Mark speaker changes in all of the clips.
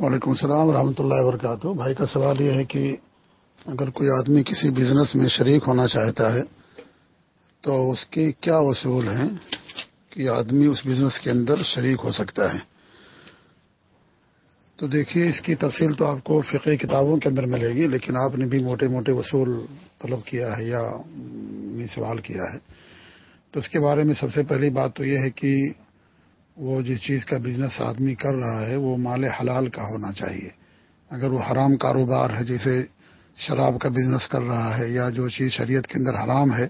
Speaker 1: وعلیکم السلام ورحمۃ اللہ وبرکاتہ۔ بھائی کا سوال یہ ہے کہ اگر کوئی آدمی کسی بزنس میں شریک ہونا چاہتا ہے، تو اس کے کیا اصول ہیں کہ آدمی اس بزنس کے اندر شریک ہو سکتا ہے؟ تو دیکھیے، اس کی تفصیل تو آپ کو فقہ کتابوں کے اندر ملے گی، لیکن آپ نے بھی موٹے موٹے اصول طلب کیا ہے یا سوال کیا ہے۔ تو اس کے بارے میں سب سے پہلی بات تو یہ ہے کہ وہ جس چیز کا بزنس آدمی کر رہا ہے، وہ مال حلال کا ہونا چاہیے۔ اگر وہ حرام کاروبار ہے، جیسے شراب کا بزنس کر رہا ہے یا جو چیز شریعت کے اندر حرام ہے،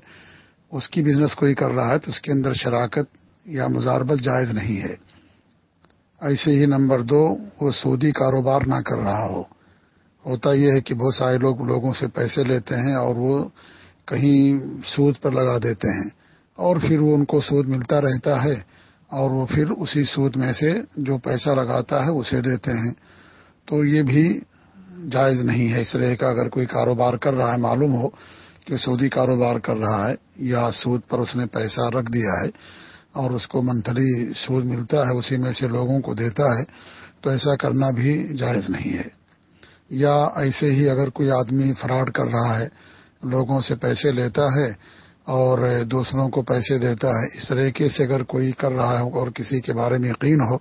Speaker 1: اس کی بزنس کوئی کر رہا ہے تو اس کے اندر شراکت یا مزاربت جائز نہیں ہے۔ ایسے ہی نمبر دو، وہ سودی کاروبار نہ کر رہا ہو۔ ہوتا یہ ہے کہ بہت سارے لوگ لوگوں سے پیسے لیتے ہیں اور وہ کہیں سود پر لگا دیتے ہیں۔ اور پھر وہ ان کو سود ملتا رہتا ہے۔ اور وہ پھر اسی سود میں سے جو پیسہ لگاتا ہے اسے دیتے ہیں۔ تو یہ بھی جائز نہیں ہے۔ اس طرح کا اگر کوئی کاروبار کر رہا ہے، معلوم ہو کہ سودی کاروبار کر رہا ہے یا سود پر اس نے پیسہ رکھ دیا ہے اور اس کو منتھلی سود ملتا ہے، اسی میں سے لوگوں کو دیتا ہے، تو ایسا کرنا بھی جائز نہیں ہے۔ یا ایسے ہی اگر کوئی آدمی فراڈ کر رہا ہے، لوگوں سے پیسے لیتا ہے اور دوسروں کو پیسے دیتا ہے۔ اس طریقے سے اگر کوئی کر رہا ہے اور کسی کے بارے میں یقین ہو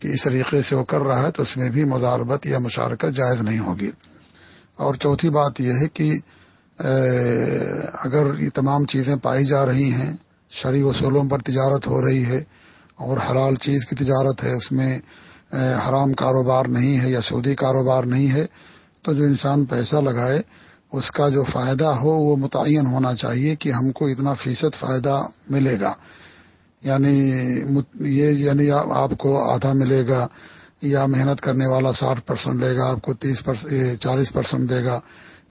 Speaker 1: کہ اس طریقے سے وہ کر رہا ہے تو اس میں بھی مزاربت یا مشارکت جائز نہیں ہوگی۔ اور چوتھی بات یہ ہے کہ اگر یہ تمام چیزیں پائی جا رہی ہیں شرع وصولوں پر تجارت ہو رہی ہے اور حلال چیز کی تجارت ہے، اس میں حرام کاروبار نہیں ہے یا سعودی کاروبار نہیں ہے، تو جو انسان پیسہ لگائے اس کا جو فائدہ ہو وہ متعین ہونا چاہیے کہ ہم کو اتنا فیصد فائدہ ملے گا۔ یعنی یہ یعنی آپ کو آدھا ملے گا یا محنت کرنے والا ساٹھ پرسنٹ لے گا، آپ کو تیس چالیس پرسنٹ دے گا،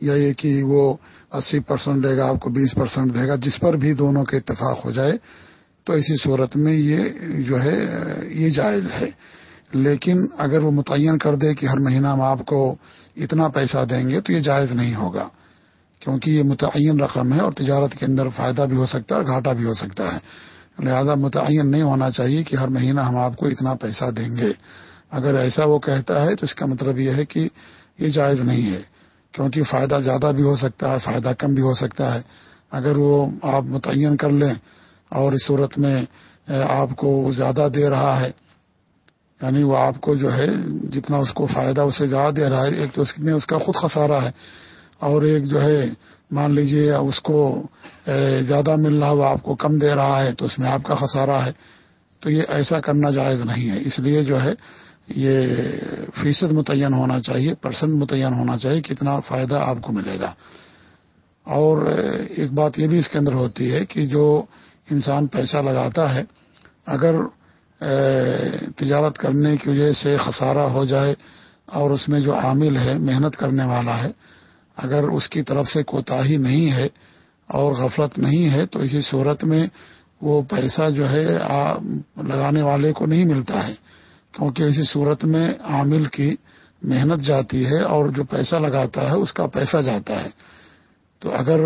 Speaker 1: یا یہ کہ وہ اسی پرسنٹ دے گا، آپ کو بیس پرسنٹ دے گا، جس پر بھی دونوں کے اتفاق ہو جائے۔ تو اسی صورت میں یہ جو ہے، یہ جائز ہے۔ لیکن اگر وہ متعین کر دے کہ ہر مہینہ ہم آپ کو اتنا پیسہ دیں گے تو یہ جائز نہیں ہوگا، کیونکہ یہ متعین رقم ہے اور تجارت کے اندر فائدہ بھی ہو سکتا ہے اور گھاٹا بھی ہو سکتا ہے۔ لہذا متعین نہیں ہونا چاہیے کہ ہر مہینہ ہم آپ کو اتنا پیسہ دیں گے۔ اگر ایسا وہ کہتا ہے تو اس کا مطلب یہ ہے کہ یہ جائز نہیں ہے، کیونکہ فائدہ زیادہ بھی ہو سکتا ہے، فائدہ کم بھی ہو سکتا ہے۔ اگر وہ آپ متعین کر لیں اور اس صورت میں آپ کو زیادہ دے رہا ہے یعنی وہ آپ کو جو ہے جتنا اس کو فائدہ اسے زیادہ دے رہا ہے، ایک تو اس میں اس کا خود خسارہ ہے اور ایک جو ہے مان لیجیے اس کو زیادہ مل رہا وہ آپ کو کم دے رہا ہے تو اس میں آپ کا خسارہ ہے۔ تو یہ ایسا کرنا جائز نہیں ہے۔ اس لیے جو ہے یہ فیصد متعین ہونا چاہیے، پرسنٹ متعین ہونا چاہیے کتنا فائدہ آپ کو ملے گا۔ اور ایک بات یہ بھی اس کے اندر ہوتی ہے کہ جو انسان پیسہ لگاتا ہے، اگر تجارت کرنے کی وجہ سے خسارہ ہو جائے اور اس میں جو عامل ہے، محنت کرنے والا ہے، اگر اس کی طرف سے کوتاہی نہیں ہے اور غفلت نہیں ہے، تو اسی صورت میں وہ پیسہ جو ہے لگانے والے کو نہیں ملتا ہے۔ کیونکہ اسی صورت میں عامل کی محنت جاتی ہے اور جو پیسہ لگاتا ہے، اس کا پیسہ جاتا ہے۔ تو اگر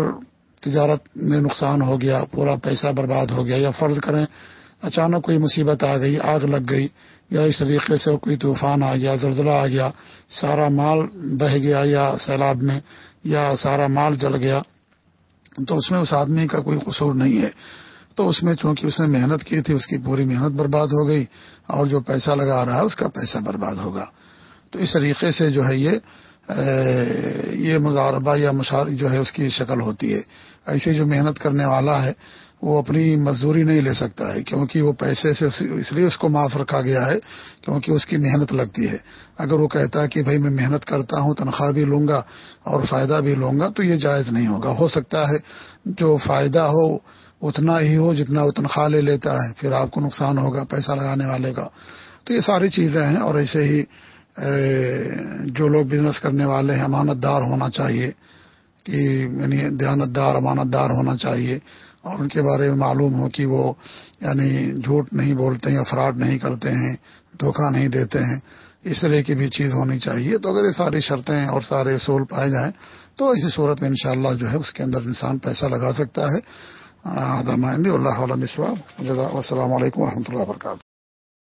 Speaker 1: تجارت میں نقصان ہو گیا، پورا پیسہ برباد ہو گیا یا فرض کریں اچانک کوئی مصیبت آ گئی، آگ لگ گئی، یا اس طریقے سے کوئی طوفان آ گیا، زلزلہ آ گیا، سارا مال بہ گیا یا سیلاب میں، یا سارا مال جل گیا، تو اس میں اس آدمی کا کوئی قصور نہیں ہے۔ تو اس میں چونکہ اس نے محنت کی تھی، اس کی پوری محنت برباد ہو گئی، اور جو پیسہ لگا رہا ہے، اس کا پیسہ برباد ہوگا۔ تو اس طریقے سے جو ہے یہ یہ مزاربہ یا مشار جو ہے، اس کی شکل ہوتی ہے۔ ایسے جو محنت کرنے والا ہے وہ اپنی مزدوری نہیں لے سکتا ہے، کیونکہ وہ پیسے سے اس لیے اس کو معاف رکھا گیا ہے، کیونکہ اس کی محنت لگتی ہے۔ اگر وہ کہتا ہے کہ بھائی میں محنت کرتا ہوں، تنخواہ بھی لوں گا اور فائدہ بھی لوں گا، تو یہ جائز نہیں ہوگا۔ ہو سکتا ہے جو فائدہ ہو اتنا ہی ہو جتنا وہ تنخواہ لے لیتا ہے، پھر آپ کو نقصان ہوگا پیسہ لگانے والے کا۔ تو یہ ساری چیزیں ہیں اور ایسے ہی جو لوگ بزنس کرنے والے ہیں امانت دار ہونا چاہیے۔ کہ یعنی دیانت دار امانت دار ہونا چاہیے۔ اور ان کے بارے میں معلوم ہو کہ وہ یعنی جھوٹ نہیں بولتے ہیں فراڈ نہیں کرتے ہیں، دھوکہ نہیں دیتے ہیں، اس طرح کی بھی چیز ہونی چاہیے۔ تو اگر یہ ساری شرطیں اور سارے اصول پائے جائیں، تو اسی صورت میں انشاءاللہ جو ہے اس کے اندر انسان پیسہ لگا سکتا ہے۔ اللہ علیہ السلام علیکم و رحمۃ اللہ وبرکاتہ۔